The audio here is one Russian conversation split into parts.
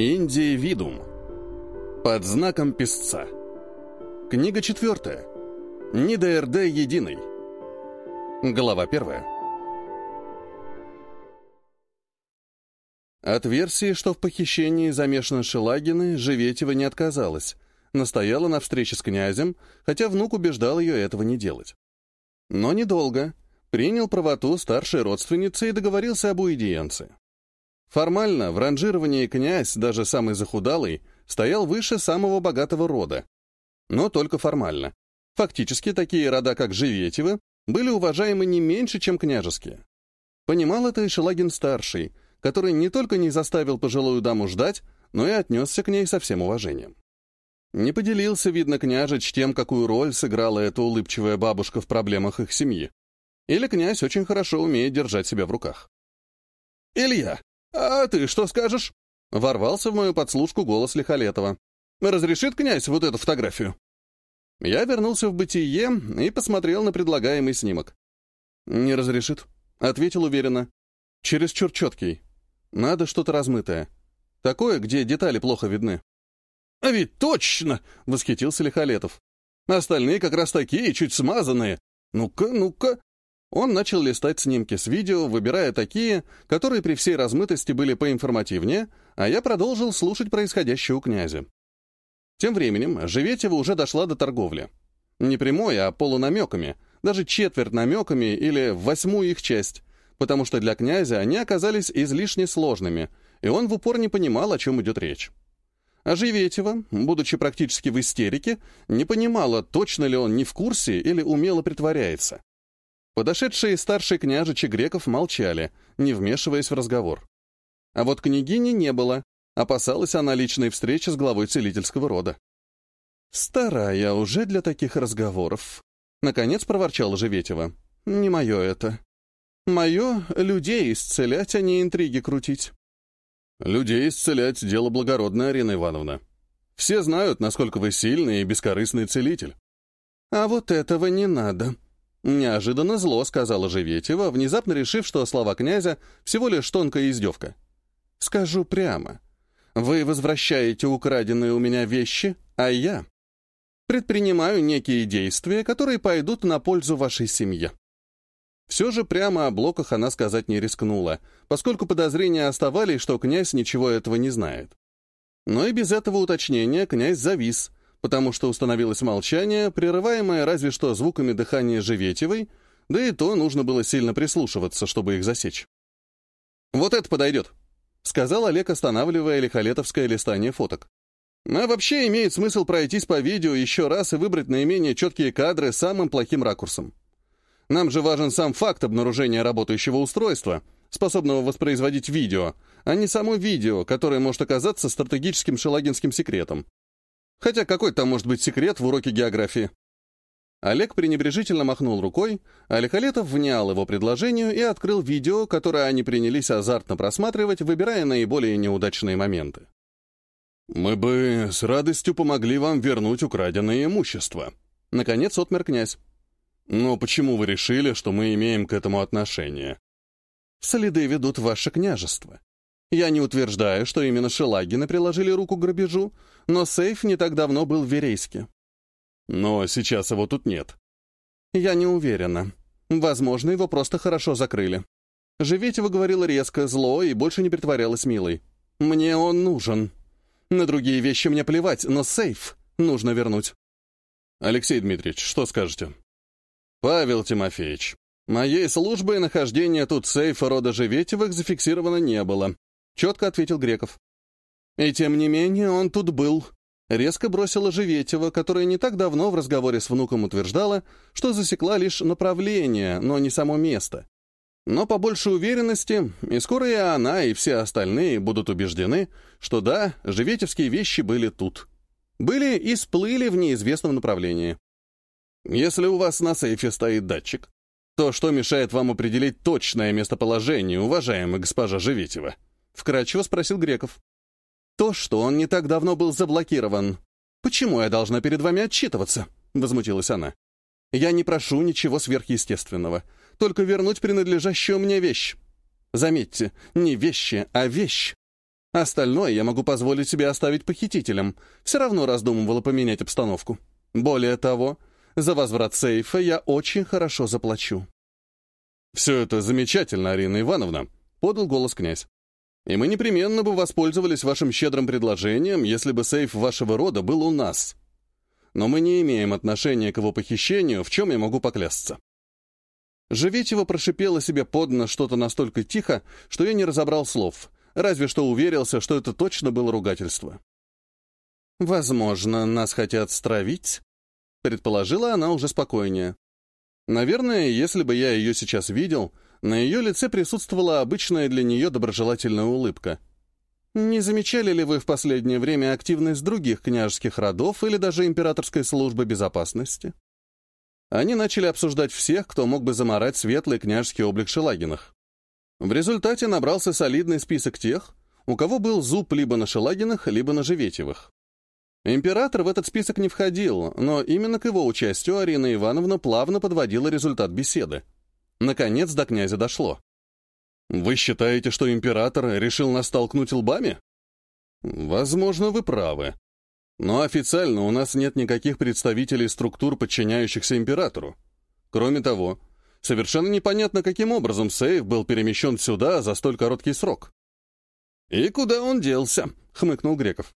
Индия Видум. Под знаком песца. Книга четвертая. Не ДРД единый. Глава первая. От версии, что в похищении замешаны Шелагины, Живетева не отказалась. Настояла на встрече с князем, хотя внук убеждал ее этого не делать. Но недолго. Принял правоту старшей родственницы и договорился об уидиенции. Формально, в ранжировании князь, даже самый захудалый, стоял выше самого богатого рода. Но только формально. Фактически, такие рода, как Живетевы, были уважаемы не меньше, чем княжеские. Понимал это и Шелагин-старший, который не только не заставил пожилую даму ждать, но и отнесся к ней со всем уважением. Не поделился, видно, княжич тем, какую роль сыграла эта улыбчивая бабушка в проблемах их семьи. Или князь очень хорошо умеет держать себя в руках. «Илья, «А ты что скажешь?» — ворвался в мою подслушку голос Лихолетова. «Разрешит князь вот эту фотографию?» Я вернулся в бытие и посмотрел на предлагаемый снимок. «Не разрешит», — ответил уверенно. «Чересчур четкий. Надо что-то размытое. Такое, где детали плохо видны». «А ведь точно!» — восхитился Лихолетов. «Остальные как раз такие, чуть смазанные. Ну-ка, ну-ка, он начал листать снимки с видео, выбирая такие, которые при всей размытости были поинформативнее, а я продолжил слушать происходящее у князя. Тем временем Живетева уже дошла до торговли. Не прямой, а полунамеками, даже четверть намеками или восьмую их часть, потому что для князя они оказались излишне сложными, и он в упор не понимал, о чем идет речь. А Живетева, будучи практически в истерике, не понимала, точно ли он не в курсе или умело притворяется. Подошедшие старшие княжичи греков молчали, не вмешиваясь в разговор. А вот княгини не было, опасалась она личной встречи с главой целительского рода. «Старая уже для таких разговоров», — наконец проворчала Живетева. «Не мое это. Мое — людей исцелять, а не интриги крутить». «Людей исцелять — дело благородное, Арина Ивановна. Все знают, насколько вы сильный и бескорыстный целитель». «А вот этого не надо», Неожиданно зло сказала Живетева, внезапно решив, что слова князя всего лишь тонкая издевка. «Скажу прямо. Вы возвращаете украденные у меня вещи, а я предпринимаю некие действия, которые пойдут на пользу вашей семье». Все же прямо о блоках она сказать не рискнула, поскольку подозрения оставались, что князь ничего этого не знает. Но и без этого уточнения князь завис, потому что установилось молчание, прерываемое разве что звуками дыхания Живетевой, да и то нужно было сильно прислушиваться, чтобы их засечь. «Вот это подойдет», — сказал Олег, останавливая лихолетовское листание фоток. «А вообще имеет смысл пройтись по видео еще раз и выбрать наименее четкие кадры самым плохим ракурсом. Нам же важен сам факт обнаружения работающего устройства, способного воспроизводить видео, а не само видео, которое может оказаться стратегическим шелагинским секретом. Хотя какой там может быть секрет в уроке географии? Олег пренебрежительно махнул рукой, а Лихолетов внял его предложению и открыл видео, которое они принялись азартно просматривать, выбирая наиболее неудачные моменты. «Мы бы с радостью помогли вам вернуть украденное имущество», — наконец отмер князь. «Но почему вы решили, что мы имеем к этому отношение?» «Следы ведут ваше княжество. Я не утверждаю, что именно Шелагины приложили руку к грабежу, но сейф не так давно был в Верейске. Но сейчас его тут нет. Я не уверена. Возможно, его просто хорошо закрыли. Живетева говорила резко, зло и больше не притворялась милой. Мне он нужен. На другие вещи мне плевать, но сейф нужно вернуть. Алексей Дмитриевич, что скажете? Павел Тимофеевич, моей службой нахождения тут сейфа рода Живетевых зафиксировано не было. Четко ответил Греков. И тем не менее он тут был. Резко бросила Живетева, которая не так давно в разговоре с внуком утверждала, что засекла лишь направление, но не само место. Но по большей уверенности, и скоро и она, и все остальные будут убеждены, что да, живетевские вещи были тут. Были и сплыли в неизвестном направлении. Если у вас на сейфе стоит датчик, то что мешает вам определить точное местоположение, уважаемая госпожа Живетева? Вкратчиво спросил Греков. То, что он не так давно был заблокирован. Почему я должна перед вами отчитываться? Возмутилась она. Я не прошу ничего сверхъестественного, только вернуть принадлежащую мне вещь. Заметьте, не вещи, а вещь. Остальное я могу позволить себе оставить похитителям. Все равно раздумывала поменять обстановку. Более того, за возврат сейфа я очень хорошо заплачу». «Все это замечательно, Арина Ивановна», — подал голос князь. «И мы непременно бы воспользовались вашим щедрым предложением, если бы сейф вашего рода был у нас. Но мы не имеем отношения к его похищению, в чем я могу поклясться». Живетева прошипела себе под нос что-то настолько тихо, что я не разобрал слов, разве что уверился, что это точно было ругательство. «Возможно, нас хотят стравить?» — предположила она уже спокойнее. Наверное, если бы я ее сейчас видел, на ее лице присутствовала обычная для нее доброжелательная улыбка. Не замечали ли вы в последнее время активность других княжеских родов или даже императорской службы безопасности? Они начали обсуждать всех, кто мог бы заморать светлый княжеский облик Шелагинах. В результате набрался солидный список тех, у кого был зуб либо на Шелагинах, либо на Живетевых. Император в этот список не входил, но именно к его участию Арина Ивановна плавно подводила результат беседы. Наконец до князя дошло. «Вы считаете, что император решил нас столкнуть лбами?» «Возможно, вы правы. Но официально у нас нет никаких представителей структур, подчиняющихся императору. Кроме того, совершенно непонятно, каким образом сейф был перемещен сюда за столь короткий срок». «И куда он делся?» — хмыкнул Греков.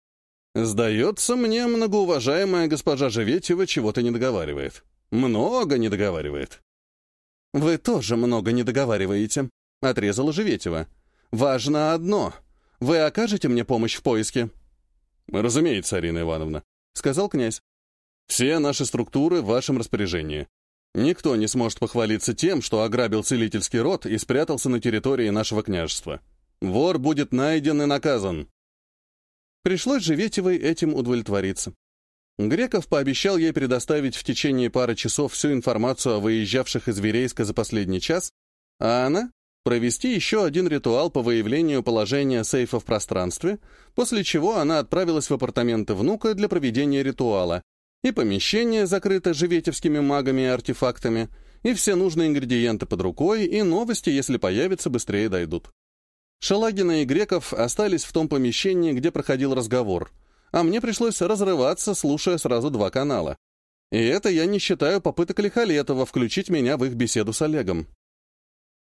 Сдается мне, многоуважаемая госпожа Живетьева чего-то не договаривает. Много не договаривает. Вы тоже много не договариваете, отрезала Живетьева. Важно одно. Вы окажете мне помощь в поиске? Разумеется, Арина Ивановна, сказал князь. Все наши структуры в вашем распоряжении. Никто не сможет похвалиться тем, что ограбил целительский род и спрятался на территории нашего княжества. Вор будет найден и наказан. Пришлось Живетевой этим удовлетвориться. Греков пообещал ей предоставить в течение пары часов всю информацию о выезжавших из Верейска за последний час, а она — провести еще один ритуал по выявлению положения сейфа в пространстве, после чего она отправилась в апартаменты внука для проведения ритуала, и помещение закрыто живетевскими магами и артефактами, и все нужные ингредиенты под рукой, и новости, если появятся, быстрее дойдут. Шалагина и Греков остались в том помещении, где проходил разговор, а мне пришлось разрываться, слушая сразу два канала. И это я не считаю попыток Лихолетова включить меня в их беседу с Олегом.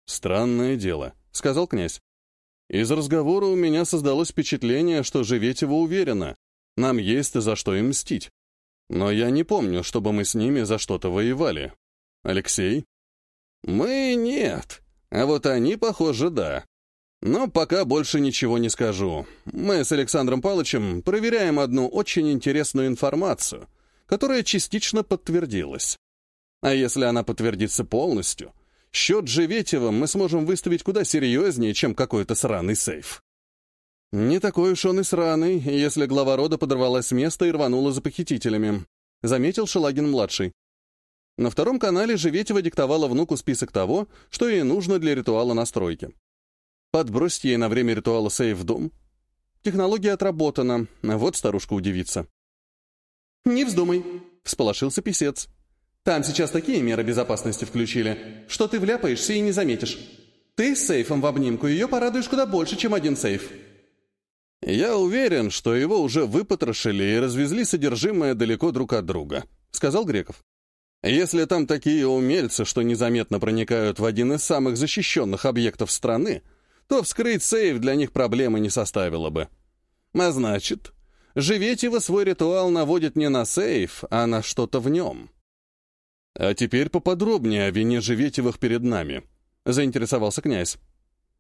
«Странное дело», — сказал князь. «Из разговора у меня создалось впечатление, что Живетева уверена. Нам есть за что им мстить. Но я не помню, чтобы мы с ними за что-то воевали. Алексей?» «Мы нет, а вот они, похоже, да», но пока больше ничего не скажу. Мы с Александром Палычем проверяем одну очень интересную информацию, которая частично подтвердилась. А если она подтвердится полностью, счет Живетева мы сможем выставить куда серьезнее, чем какой-то сраный сейф. Не такой уж он и сраный, если глава рода подорвалась с места и рванула за похитителями, заметил Шелагин-младший. На втором канале Живетева диктовала внуку список того, что ей нужно для ритуала настройки. Подбросить ей на время ритуала сейф в дом. Технология отработана, вот старушка удивится. «Не вздумай», — всполошился писец. «Там сейчас такие меры безопасности включили, что ты вляпаешься и не заметишь. Ты с сейфом в обнимку ее порадуешь куда больше, чем один сейф». «Я уверен, что его уже выпотрошили и развезли содержимое далеко друг от друга», — сказал Греков. «Если там такие умельцы, что незаметно проникают в один из самых защищенных объектов страны, то вскрыть сейф для них проблемы не составило бы. А значит, Живетева свой ритуал наводит не на сейф, а на что-то в нем. А теперь поподробнее о вине Живетевых перед нами, заинтересовался князь.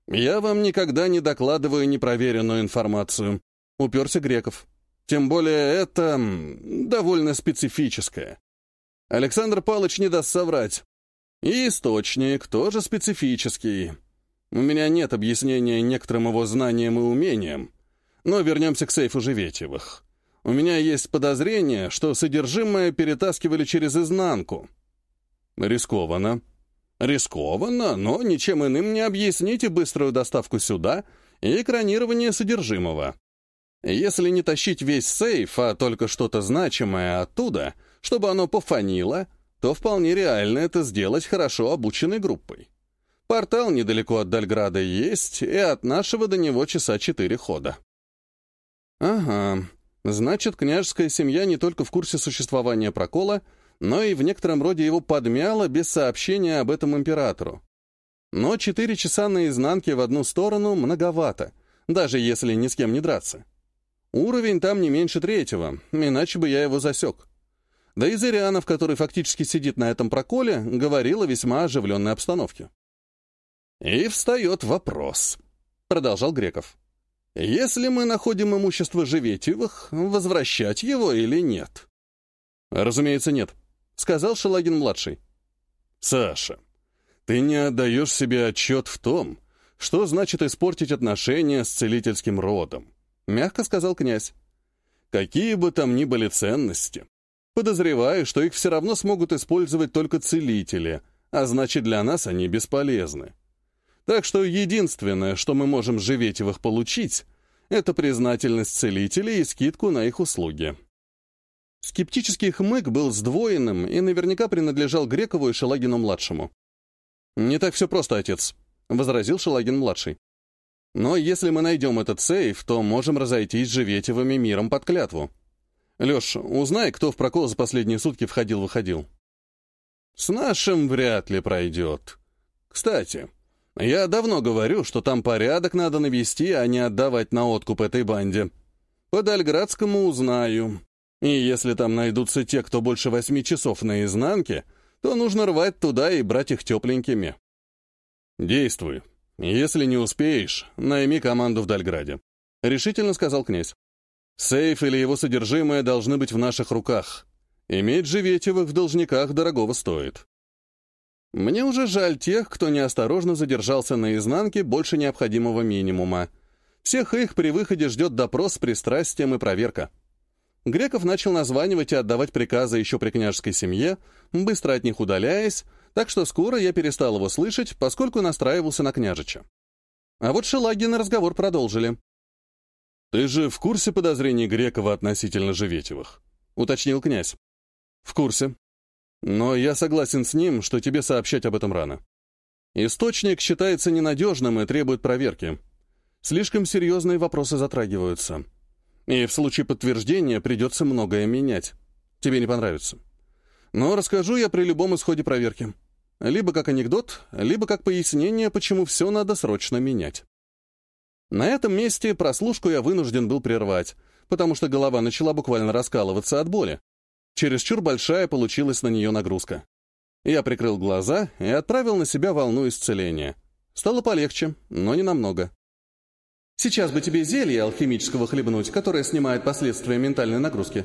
Я вам никогда не докладываю непроверенную информацию, уперся Греков. Тем более это довольно специфическое. Александр Палыч не даст соврать. И источник тоже специфический. У меня нет объяснения некоторым его знаниям и умениям. Но вернемся к сейфу Живетьевых. У меня есть подозрение, что содержимое перетаскивали через изнанку. Рискованно. Рискованно, но ничем иным не объясните быструю доставку сюда и экранирование содержимого. Если не тащить весь сейф, а только что-то значимое оттуда, чтобы оно пофанило, то вполне реально это сделать хорошо обученной группой. Портал недалеко от Дальграда есть, и от нашего до него часа четыре хода. Ага, значит, княжеская семья не только в курсе существования прокола, но и в некотором роде его подмяла без сообщения об этом императору. Но четыре часа наизнанке в одну сторону многовато, даже если ни с кем не драться. Уровень там не меньше третьего, иначе бы я его засек. Да и Зырянов, который фактически сидит на этом проколе, говорил о весьма оживленной обстановке. «И встает вопрос», — продолжал Греков. «Если мы находим имущество Живетевых, возвращать его или нет?» «Разумеется, нет», — сказал Шелагин-младший. «Саша, ты не отдаешь себе отчет в том, что значит испортить отношения с целительским родом», — мягко сказал князь. «Какие бы там ни были ценности, подозреваю, что их все равно смогут использовать только целители, а значит, для нас они бесполезны. Так что единственное, что мы можем Живетевых получить, это признательность целителей и скидку на их услуги». Скептический хмык был сдвоенным и наверняка принадлежал Грекову и Шелагину-младшему. «Не так все просто, отец», — возразил Шелагин-младший. «Но если мы найдем этот сейф, то можем разойтись Живетевыми миром под клятву. Леш, узнай, кто в прокол за последние сутки входил-выходил». «С нашим вряд ли пройдет. Кстати, я давно говорю, что там порядок надо навести, а не отдавать на откуп этой банде. По Дальградскому узнаю. И если там найдутся те, кто больше восьми часов на изнанке, то нужно рвать туда и брать их тепленькими. Действуй. Если не успеешь, найми команду в Дальграде. Решительно сказал князь. Сейф или его содержимое должны быть в наших руках. Иметь Живетевых в должниках дорогого стоит. Мне уже жаль тех, кто неосторожно задержался на изнанке больше необходимого минимума. Всех их при выходе ждет допрос с пристрастием и проверка. Греков начал названивать и отдавать приказы еще при княжеской семье, быстро от них удаляясь, так что скоро я перестал его слышать, поскольку настраивался на княжича. А вот Шелагин разговор продолжили. «Ты же в курсе подозрений Грекова относительно Живетевых?» — уточнил князь. «В курсе. Но я согласен с ним, что тебе сообщать об этом рано. Источник считается ненадежным и требует проверки. Слишком серьезные вопросы затрагиваются». И в случае подтверждения придется многое менять. Тебе не понравится. Но расскажу я при любом исходе проверки. Либо как анекдот, либо как пояснение, почему все надо срочно менять. На этом месте прослушку я вынужден был прервать, потому что голова начала буквально раскалываться от боли. Чересчур большая получилась на нее нагрузка. Я прикрыл глаза и отправил на себя волну исцеления. Стало полегче, но не намного. Сейчас бы тебе зелье алхимического хлебнуть, которое снимает последствия ментальной нагрузки.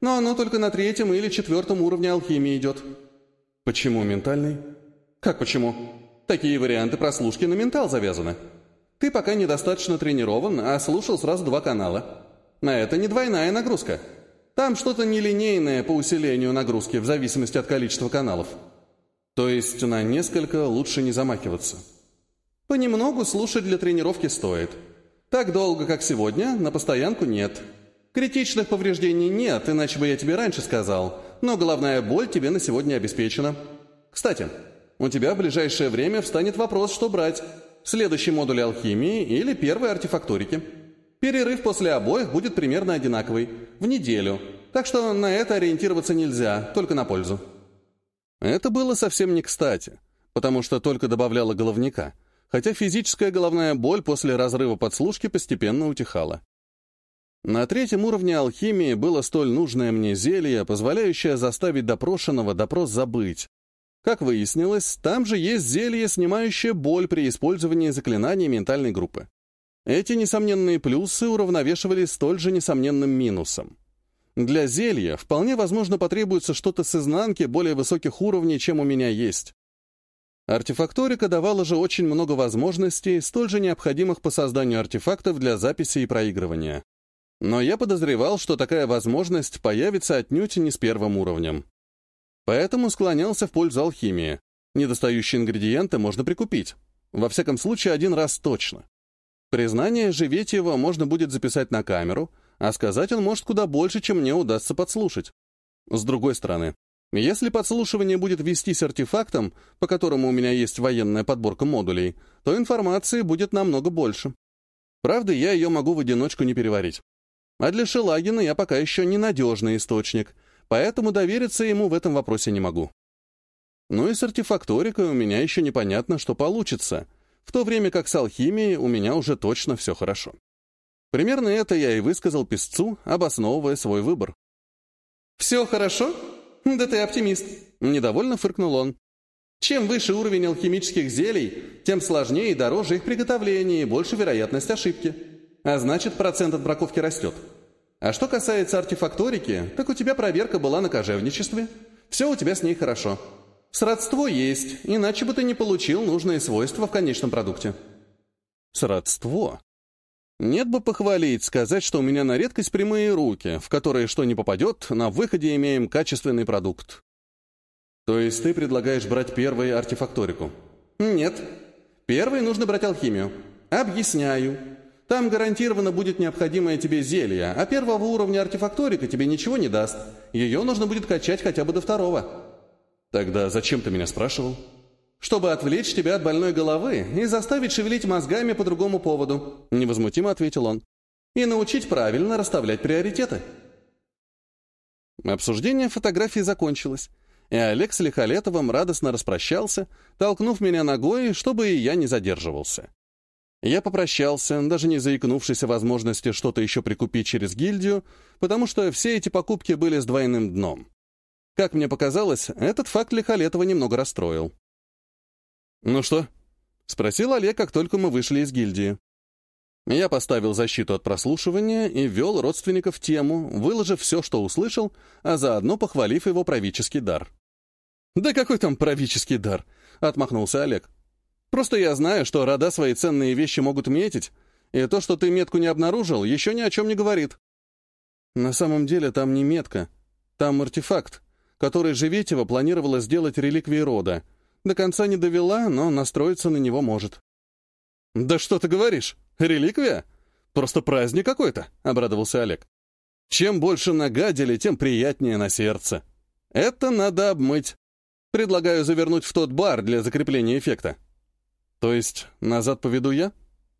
Но оно только на третьем или четвертом уровне алхимии идет. Почему ментальный? Как почему? Такие варианты прослушки на ментал завязаны. Ты пока недостаточно тренирован, а слушал сразу два канала. На это не двойная нагрузка. Там что-то нелинейное по усилению нагрузки в зависимости от количества каналов. То есть на несколько лучше не замахиваться. Понемногу слушать для тренировки стоит – так долго, как сегодня, на постоянку нет. Критичных повреждений нет, иначе бы я тебе раньше сказал, но головная боль тебе на сегодня обеспечена. Кстати, у тебя в ближайшее время встанет вопрос, что брать. Следующий модуль алхимии или первой артефакторики. Перерыв после обоих будет примерно одинаковый, в неделю. Так что на это ориентироваться нельзя, только на пользу. Это было совсем не кстати, потому что только добавляло головника – хотя физическая головная боль после разрыва подслушки постепенно утихала. На третьем уровне алхимии было столь нужное мне зелье, позволяющее заставить допрошенного допрос забыть. Как выяснилось, там же есть зелье, снимающее боль при использовании заклинаний ментальной группы. Эти несомненные плюсы уравновешивались столь же несомненным минусом. Для зелья вполне возможно потребуется что-то с изнанки более высоких уровней, чем у меня есть. Артефакторика давала же очень много возможностей, столь же необходимых по созданию артефактов для записи и проигрывания. Но я подозревал, что такая возможность появится отнюдь не с первым уровнем. Поэтому склонялся в пользу алхимии. Недостающие ингредиенты можно прикупить. Во всяком случае, один раз точно. Признание Живетьева можно будет записать на камеру, а сказать он может куда больше, чем мне удастся подслушать. С другой стороны, если подслушивание будет вестись артефактом, по которому у меня есть военная подборка модулей, то информации будет намного больше. Правда, я ее могу в одиночку не переварить. А для Шелагина я пока еще ненадежный источник, поэтому довериться ему в этом вопросе не могу. Ну и с артефакторикой у меня еще непонятно, что получится, в то время как с алхимией у меня уже точно все хорошо. Примерно это я и высказал песцу, обосновывая свой выбор. «Все хорошо? Да ты оптимист!» — недовольно фыркнул он. «Чем выше уровень алхимических зелий, тем сложнее и дороже их приготовление и больше вероятность ошибки. А значит, процент от браковки растет. А что касается артефакторики, так у тебя проверка была на кожевничестве. Все у тебя с ней хорошо. Сродство есть, иначе бы ты не получил нужные свойства в конечном продукте». «Сродство?» Нет бы похвалить, сказать, что у меня на редкость прямые руки, в которые что ни попадет, на выходе имеем качественный продукт. То есть ты предлагаешь брать первый артефакторику? Нет. Первый нужно брать алхимию. Объясняю. Там гарантированно будет необходимое тебе зелье, а первого уровня артефакторика тебе ничего не даст. Ее нужно будет качать хотя бы до второго. Тогда зачем ты меня спрашивал? чтобы отвлечь тебя от больной головы и заставить шевелить мозгами по другому поводу», — невозмутимо ответил он, «и научить правильно расставлять приоритеты». Обсуждение фотографии закончилось, и Олег с Лихолетовым радостно распрощался, толкнув меня ногой, чтобы и я не задерживался. Я попрощался, даже не заикнувшись о возможности что-то еще прикупить через гильдию, потому что все эти покупки были с двойным дном. Как мне показалось, этот факт Лихолетова немного расстроил. «Ну что?» — спросил Олег, как только мы вышли из гильдии. Я поставил защиту от прослушивания и ввел родственников в тему, выложив все, что услышал, а заодно похвалив его правительский дар. «Да какой там правительский дар?» — отмахнулся Олег. «Просто я знаю, что рода свои ценные вещи могут метить, и то, что ты метку не обнаружил, еще ни о чем не говорит». «На самом деле там не метка, там артефакт, который Живетева планировала сделать реликвией рода», до конца не довела, но настроиться на него может. «Да что ты говоришь? Реликвия? Просто праздник какой-то», — обрадовался Олег. «Чем больше нагадили, тем приятнее на сердце. Это надо обмыть. Предлагаю завернуть в тот бар для закрепления эффекта». «То есть назад поведу я?»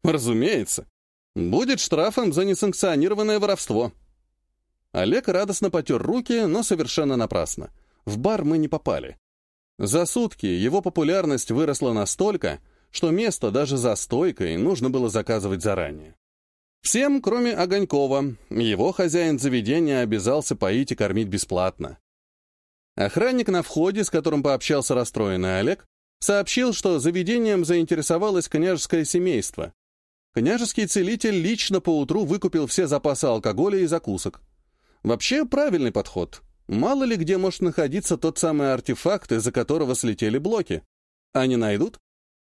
«Разумеется. Будет штрафом за несанкционированное воровство». Олег радостно потер руки, но совершенно напрасно. В бар мы не попали. За сутки его популярность выросла настолько, что место даже за стойкой нужно было заказывать заранее. Всем, кроме Огонькова, его хозяин заведения обязался поить и кормить бесплатно. Охранник на входе, с которым пообщался расстроенный Олег, сообщил, что заведением заинтересовалось княжеское семейство. Княжеский целитель лично поутру выкупил все запасы алкоголя и закусок. Вообще правильный подход. Мало ли где может находиться тот самый артефакт, из-за которого слетели блоки. Они найдут?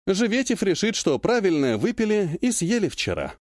Живетев решит, что правильное выпили и съели вчера.